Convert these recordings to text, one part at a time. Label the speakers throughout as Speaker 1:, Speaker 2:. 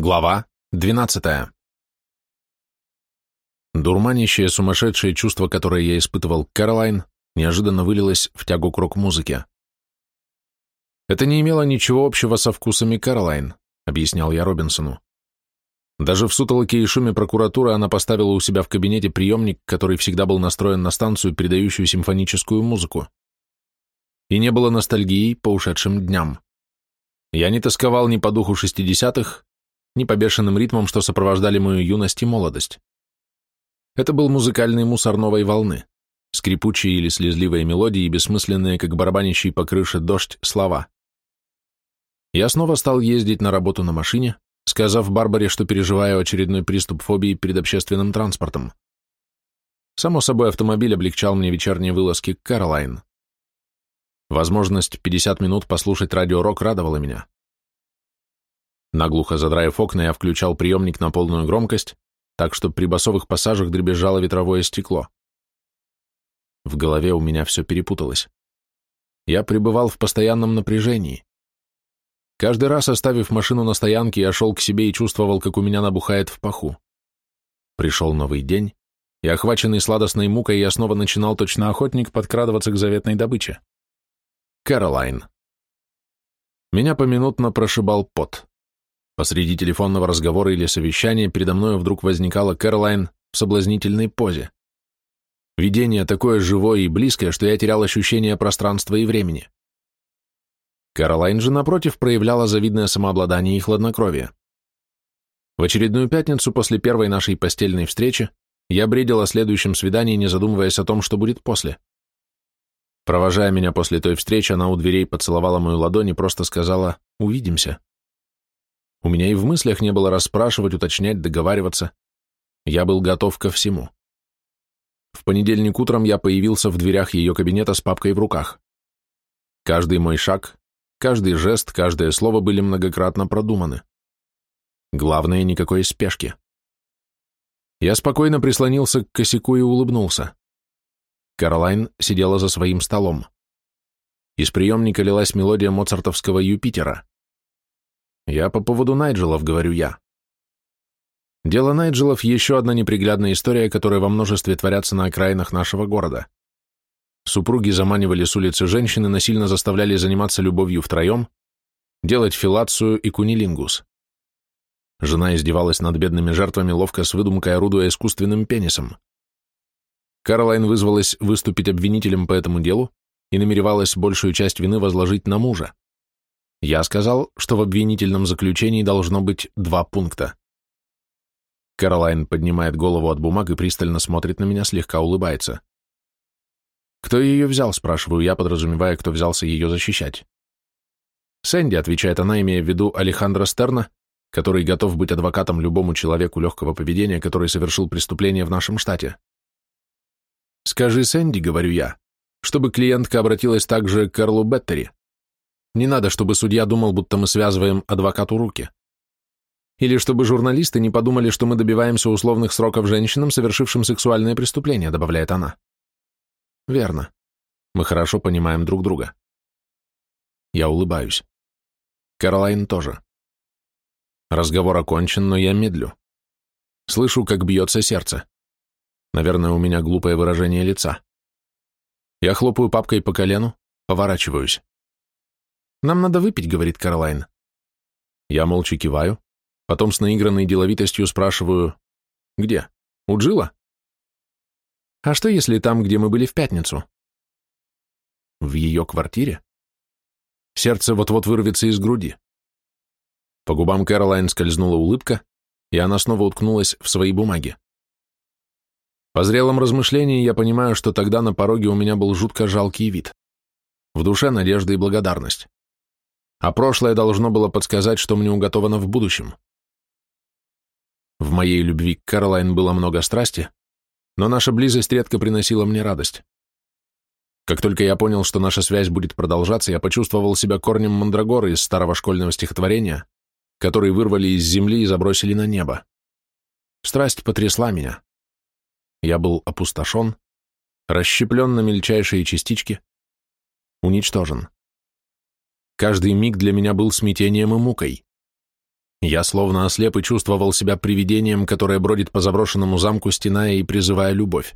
Speaker 1: Глава 12. Дурманящее сумасшедшее чувство, которое я испытывал к Кэролайн, неожиданно вылилось в тягу к рок-музыке. Это не имело ничего общего со вкусами Кэролайн, объяснял я Робинсону. Даже в сутолоке и шуме прокуратуры она поставила у себя в кабинете приемник, который всегда был настроен на станцию, передающую симфоническую музыку. И не было ностальгии по ушедшим дням. Я не тосковал ни по духу шестидесятых, ни по бешеным ритмам, что сопровождали мою юность и молодость. Это был музыкальный мусор новой волны, скрипучие или слезливые мелодии бессмысленные, как барабанящий по крыше дождь, слова. Я снова стал ездить на работу на машине, сказав Барбаре, что переживаю очередной приступ фобии перед общественным транспортом. Само собой, автомобиль облегчал мне вечерние вылазки к Каролайн. Возможность 50 минут послушать радиорок радовала меня. Наглухо задраив окна, я включал приемник на полную громкость, так что при басовых пассажах дребезжало ветровое стекло. В голове у меня все перепуталось. Я пребывал в постоянном напряжении. Каждый раз, оставив машину на стоянке, я шел к себе и чувствовал, как у меня набухает в паху. Пришел новый день, и, охваченный сладостной мукой, я снова начинал точно охотник подкрадываться к заветной добыче. Кэролайн. Меня поминутно прошибал пот. Посреди телефонного разговора или совещания передо мною вдруг возникала Кэролайн в соблазнительной позе. Видение такое живое и близкое, что я терял ощущение пространства и времени. Кэролайн же, напротив, проявляла завидное самообладание и хладнокровие. В очередную пятницу после первой нашей постельной встречи я бредил о следующем свидании, не задумываясь о том, что будет после. Провожая меня после той встречи, она у дверей поцеловала мою ладонь и просто сказала «Увидимся». У меня и в мыслях не было расспрашивать, уточнять, договариваться. Я был готов ко всему. В понедельник утром я появился в дверях ее кабинета с папкой в руках. Каждый мой шаг, каждый жест, каждое слово были многократно продуманы. Главное, никакой спешки. Я спокойно прислонился к косяку и улыбнулся. Каролайн сидела за своим столом. Из приемника лилась мелодия моцартовского «Юпитера». Я по поводу Найджелов, говорю я. Дело Найджелов – еще одна неприглядная история, которая во множестве творятся на окраинах нашего города. Супруги заманивали с улицы женщины, насильно заставляли заниматься любовью втроем, делать филацию и кунилингус. Жена издевалась над бедными жертвами, ловко с выдумкой орудуя искусственным пенисом. Каролайн вызвалась выступить обвинителем по этому делу и намеревалась большую часть вины возложить на мужа. Я сказал, что в обвинительном заключении должно быть два пункта. Каролайн поднимает голову от бумаг и пристально смотрит на меня, слегка улыбается. «Кто ее взял?» – спрашиваю я, подразумевая, кто взялся ее защищать. «Сэнди», – отвечает она, имея в виду Алехандро Стерна, который готов быть адвокатом любому человеку легкого поведения, который совершил преступление в нашем штате. «Скажи Сэнди», — говорю я, — «чтобы клиентка обратилась также к Карлу Беттери. Не надо, чтобы судья думал, будто мы связываем адвокату руки. Или чтобы журналисты не подумали, что мы добиваемся условных сроков женщинам, совершившим сексуальное преступление, добавляет она. Верно. Мы хорошо понимаем друг друга. Я улыбаюсь. Каролайн тоже. Разговор окончен, но я медлю. Слышу, как бьется сердце. Наверное, у меня глупое выражение лица. Я хлопаю папкой по колену, поворачиваюсь. «Нам надо выпить», — говорит Каролайн. Я молча киваю, потом с наигранной деловитостью спрашиваю, «Где? У Джилла?» «А что, если там, где мы были в пятницу?» «В ее квартире?» Сердце вот-вот вырвется из груди. По губам Кэролайн скользнула улыбка, и она снова уткнулась в свои бумаги. По зрелом размышлении я понимаю, что тогда на пороге у меня был жутко жалкий вид. В душе надежда и благодарность а прошлое должно было подсказать, что мне уготовано в будущем. В моей любви к Каролайн было много страсти, но наша близость редко приносила мне радость. Как только я понял, что наша связь будет продолжаться, я почувствовал себя корнем мандрагоры из старого школьного стихотворения, который вырвали из земли и забросили на небо. Страсть потрясла меня. Я был опустошен, расщеплен на мельчайшие частички, уничтожен. Каждый миг для меня был смятением и мукой. Я словно ослеп и чувствовал себя привидением, которое бродит по заброшенному замку, стеная и призывая любовь.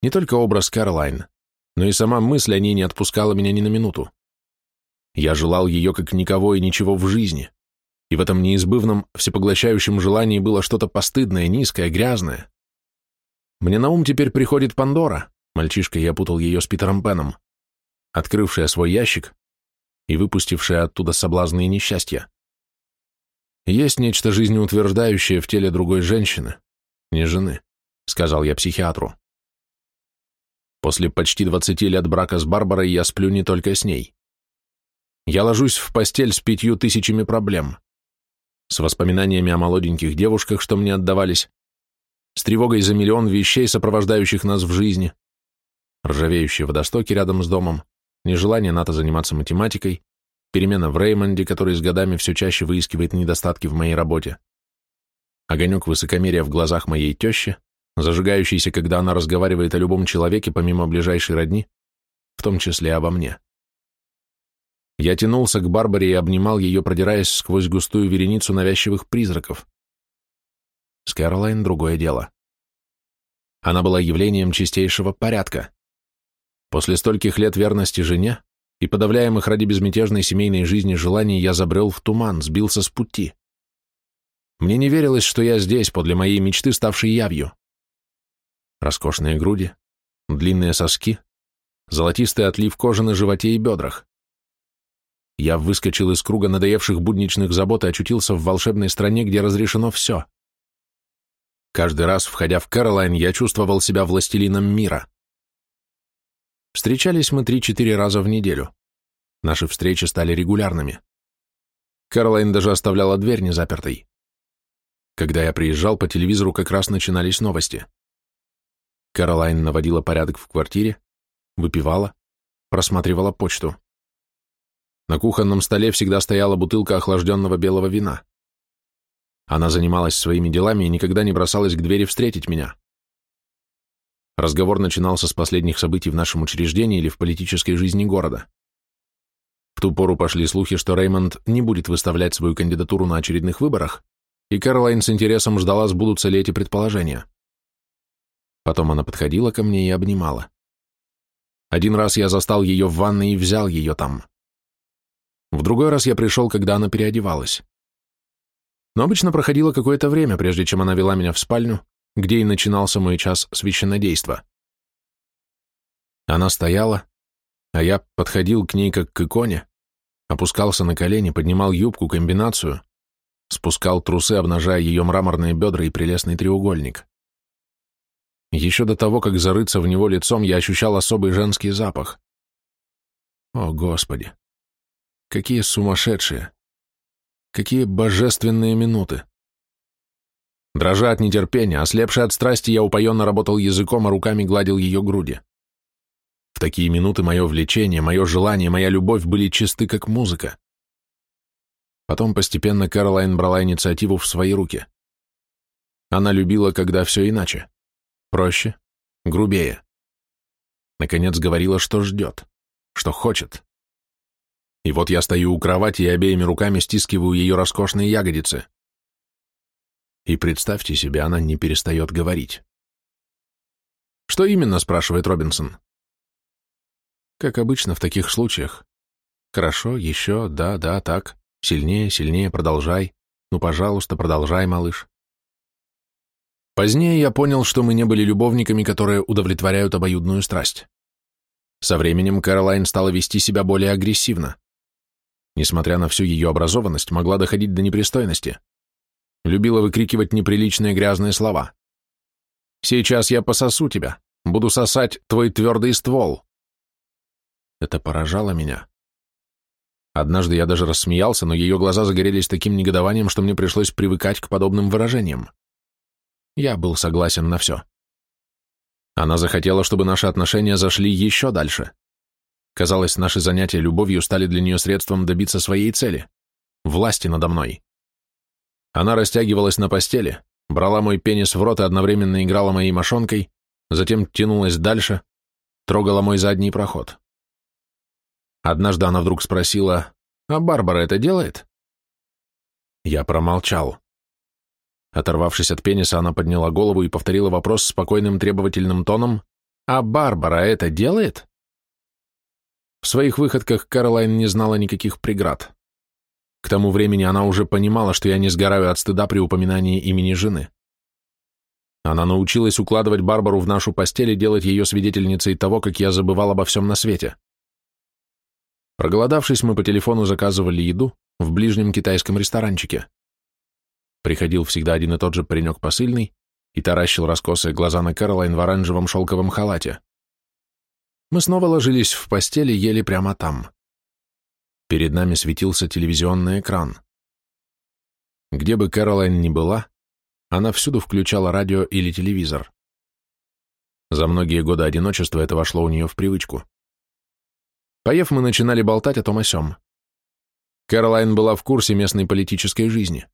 Speaker 1: Не только образ Кэролайн, но и сама мысль о ней не отпускала меня ни на минуту. Я желал ее как никого и ничего в жизни, и в этом неизбывном, всепоглощающем желании было что-то постыдное, низкое, грязное. Мне на ум теперь приходит Пандора, мальчишка я путал ее с Питером Пеном, открывшая свой ящик и выпустившая оттуда соблазны и несчастья. Есть нечто жизнеутверждающее в теле другой женщины, не жены, сказал я психиатру. После почти 20 лет брака с Барбарой я сплю не только с ней. Я ложусь в постель с пятью тысячами проблем, с воспоминаниями о молоденьких девушках, что мне отдавались, с тревогой за миллион вещей, сопровождающих нас в жизни, ржавеющие водостоки рядом с домом, нежелание НАТО заниматься математикой, перемена в Реймонде, который с годами все чаще выискивает недостатки в моей работе, огонек высокомерия в глазах моей тещи, зажигающийся, когда она разговаривает о любом человеке помимо ближайшей родни, в том числе обо мне. Я тянулся к Барбаре и обнимал ее, продираясь сквозь густую вереницу навязчивых призраков. С Кэролайн другое дело. Она была явлением чистейшего порядка. После стольких лет верности жене и подавляемых ради безмятежной семейной жизни желаний я забрел в туман, сбился с пути. Мне не верилось, что я здесь, подле моей мечты, ставшей явью. Роскошные груди, длинные соски, золотистый отлив кожи на животе и бедрах. Я выскочил из круга надоевших будничных забот и очутился в волшебной стране, где разрешено все. Каждый раз, входя в Кэролайн, я чувствовал себя властелином мира. Встречались мы три-четыре раза в неделю. Наши встречи стали регулярными. Кэролайн даже оставляла дверь незапертой. Когда я приезжал, по телевизору как раз начинались новости. Каролайн наводила порядок в квартире, выпивала, просматривала почту. На кухонном столе всегда стояла бутылка охлажденного белого вина. Она занималась своими делами и никогда не бросалась к двери встретить меня. Разговор начинался с последних событий в нашем учреждении или в политической жизни города. В ту пору пошли слухи, что Реймонд не будет выставлять свою кандидатуру на очередных выборах, и Кэролайн с интересом ждала, сбудутся ли эти предположения. Потом она подходила ко мне и обнимала. Один раз я застал ее в ванной и взял ее там. В другой раз я пришел, когда она переодевалась. Но обычно проходило какое-то время, прежде чем она вела меня в спальню, где и начинался мой час священнодейства. Она стояла, а я подходил к ней как к иконе, опускался на колени, поднимал юбку, комбинацию, спускал трусы, обнажая ее мраморные бедра и прелестный треугольник. Еще до того, как зарыться в него лицом, я ощущал особый женский запах. О, Господи! Какие сумасшедшие! Какие божественные минуты! Дрожа от нетерпения, ослепший от страсти, я упоенно работал языком, а руками гладил ее груди. В такие минуты мое влечение, мое желание, моя любовь были чисты, как музыка. Потом постепенно Кэролайн брала инициативу в свои руки. Она любила, когда все иначе. Проще, грубее. Наконец говорила, что ждет, что хочет. И вот я стою у кровати и обеими руками стискиваю ее роскошные ягодицы. И представьте себе, она не перестает говорить. «Что именно?» — спрашивает Робинсон. «Как обычно в таких случаях. Хорошо, еще, да, да, так. Сильнее, сильнее, продолжай. Ну, пожалуйста, продолжай, малыш. Позднее я понял, что мы не были любовниками, которые удовлетворяют обоюдную страсть. Со временем Кэролайн стала вести себя более агрессивно. Несмотря на всю ее образованность, могла доходить до непристойности. Любила выкрикивать неприличные грязные слова. «Сейчас я пососу тебя, буду сосать твой твердый ствол». Это поражало меня. Однажды я даже рассмеялся, но ее глаза загорелись таким негодованием, что мне пришлось привыкать к подобным выражениям. Я был согласен на все. Она захотела, чтобы наши отношения зашли еще дальше. Казалось, наши занятия любовью стали для нее средством добиться своей цели — власти надо мной. Она растягивалась на постели, брала мой пенис в рот и одновременно играла моей мошонкой, затем тянулась дальше, трогала мой задний проход. Однажды она вдруг спросила, «А Барбара это делает?» Я промолчал. Оторвавшись от пениса, она подняла голову и повторила вопрос спокойным требовательным тоном. «А Барбара это делает?» В своих выходках Каролайн не знала никаких преград. К тому времени она уже понимала, что я не сгораю от стыда при упоминании имени жены. Она научилась укладывать Барбару в нашу постель и делать ее свидетельницей того, как я забывал обо всем на свете. Проголодавшись, мы по телефону заказывали еду в ближнем китайском ресторанчике. Приходил всегда один и тот же паренек посыльный и таращил раскосые глаза на Кэролайн в оранжевом шелковом халате. Мы снова ложились в постели ели прямо там. Перед нами светился телевизионный экран. Где бы Кэролайн ни была, она всюду включала радио или телевизор. За многие годы одиночества это вошло у нее в привычку. Поев, мы начинали болтать о том о сём. Кэролайн была в курсе местной политической жизни.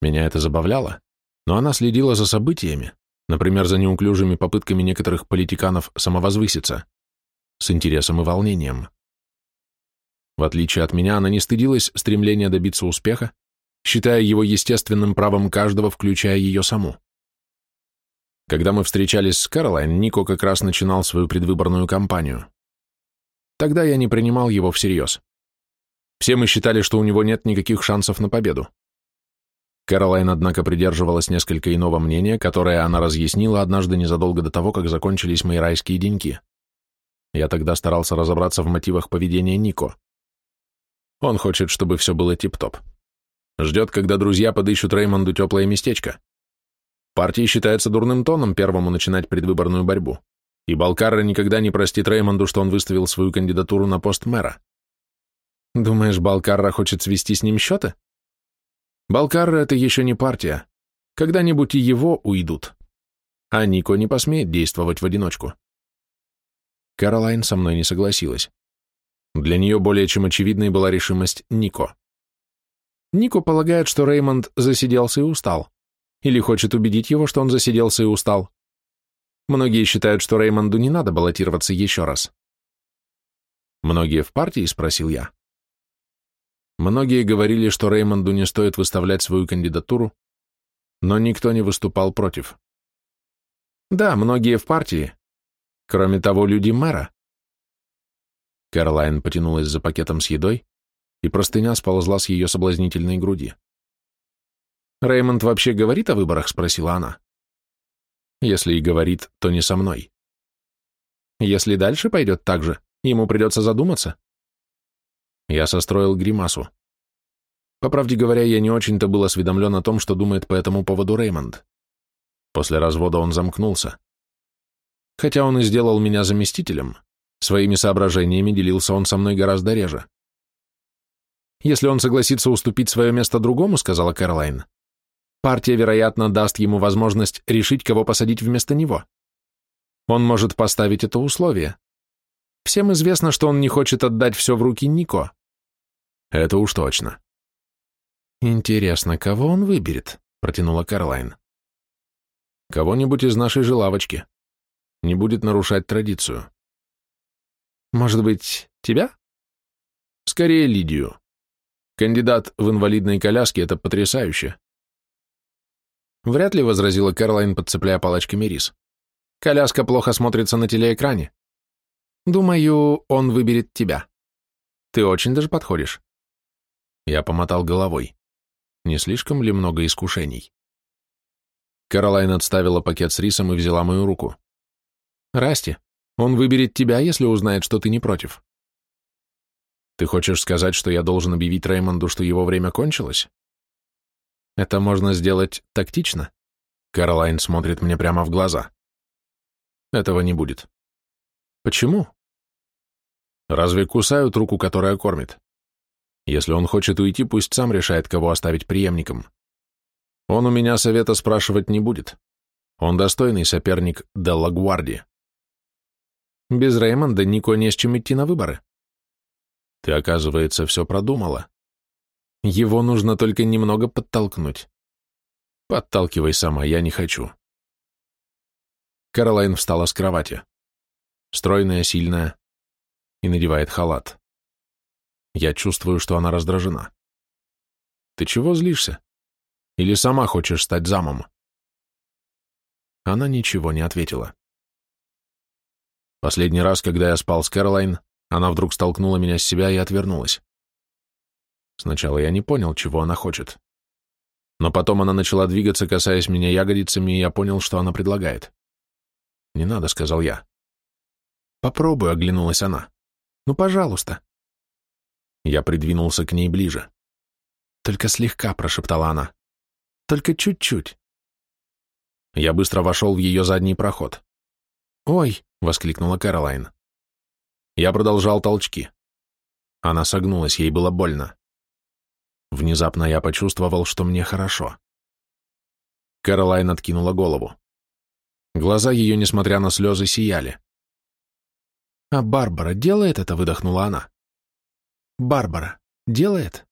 Speaker 1: Меня это забавляло, но она следила за событиями, например, за неуклюжими попытками некоторых политиканов самовозвыситься, с интересом и волнением. В отличие от меня, она не стыдилась стремления добиться успеха, считая его естественным правом каждого, включая ее саму. Когда мы встречались с Кэролайн, Нико как раз начинал свою предвыборную кампанию. Тогда я не принимал его всерьез. Все мы считали, что у него нет никаких шансов на победу. Кэролайн, однако, придерживалась несколько иного мнения, которое она разъяснила однажды незадолго до того, как закончились мои райские деньки. Я тогда старался разобраться в мотивах поведения Нико. Он хочет, чтобы все было тип-топ. Ждет, когда друзья подыщут Реймонду теплое местечко. Партии считается дурным тоном первому начинать предвыборную борьбу, и Балкарра никогда не простит Реймонду, что он выставил свою кандидатуру на пост мэра. Думаешь, Балкарра хочет свести с ним счеты? Балкарра — это еще не партия. Когда-нибудь и его уйдут. А Нико не посмеет действовать в одиночку. Каролайн со мной не согласилась. Для нее более чем очевидной была решимость Нико. Нико полагает, что Реймонд засиделся и устал. Или хочет убедить его, что он засиделся и устал. Многие считают, что Реймонду не надо баллотироваться еще раз. «Многие в партии?» — спросил я. Многие говорили, что Реймонду не стоит выставлять свою кандидатуру, но никто не выступал против. Да, многие в партии. Кроме того, люди мэра. Кэролайн потянулась за пакетом с едой, и простыня сползла с ее соблазнительной груди. «Реймонд вообще говорит о выборах?» — спросила она. «Если и говорит, то не со мной. Если дальше пойдет так же, ему придется задуматься. Я состроил гримасу. По правде говоря, я не очень-то был осведомлен о том, что думает по этому поводу Реймонд. После развода он замкнулся. Хотя он и сделал меня заместителем, своими соображениями делился он со мной гораздо реже. «Если он согласится уступить свое место другому», — сказала Кэролайн, «партия, вероятно, даст ему возможность решить, кого посадить вместо него. Он может поставить это условие. Всем известно, что он не хочет отдать все в руки Нико. Это уж точно. Интересно, кого он выберет? Протянула Карлайн. Кого-нибудь из нашей же лавочки. Не будет нарушать традицию. Может быть, тебя? Скорее Лидию. Кандидат в инвалидной коляске — это потрясающе. Вряд ли, — возразила Карлайн, подцепляя палочками рис. Коляска плохо смотрится на телеэкране. Думаю, он выберет тебя. Ты очень даже подходишь. Я помотал головой. Не слишком ли много искушений? Каролайн отставила пакет с рисом и взяла мою руку. «Расти, он выберет тебя, если узнает, что ты не против». «Ты хочешь сказать, что я должен объявить Реймонду, что его время кончилось?» «Это можно сделать тактично?» Каролайн смотрит мне прямо в глаза. «Этого не будет». «Почему?» «Разве кусают руку, которая кормит?» Если он хочет уйти, пусть сам решает, кого оставить преемником. Он у меня совета спрашивать не будет. Он достойный соперник Делла Гварди. Без Реймонда Нико не с чем идти на выборы. Ты, оказывается, все продумала. Его нужно только немного подтолкнуть. Подталкивай сама, я не хочу. Каролайн встала с кровати. Стройная, сильная, и надевает халат. Я чувствую, что она раздражена. Ты чего злишься? Или сама хочешь стать замом?» Она ничего не ответила. Последний раз, когда я спал с Кэролайн, она вдруг столкнула меня с себя и отвернулась. Сначала я не понял, чего она хочет. Но потом она начала двигаться, касаясь меня ягодицами, и я понял, что она предлагает. «Не надо», — сказал я. «Попробуй», — оглянулась она. «Ну, пожалуйста». Я придвинулся к ней ближе. «Только слегка», — прошептала она. «Только чуть-чуть». Я быстро вошел в ее задний проход. «Ой!» — воскликнула Кэролайн. Я продолжал толчки. Она согнулась, ей было больно. Внезапно я почувствовал, что мне хорошо. Кэролайн откинула голову. Глаза ее, несмотря на слезы, сияли. «А Барбара делает это?» — выдохнула она. «Барбара делает?»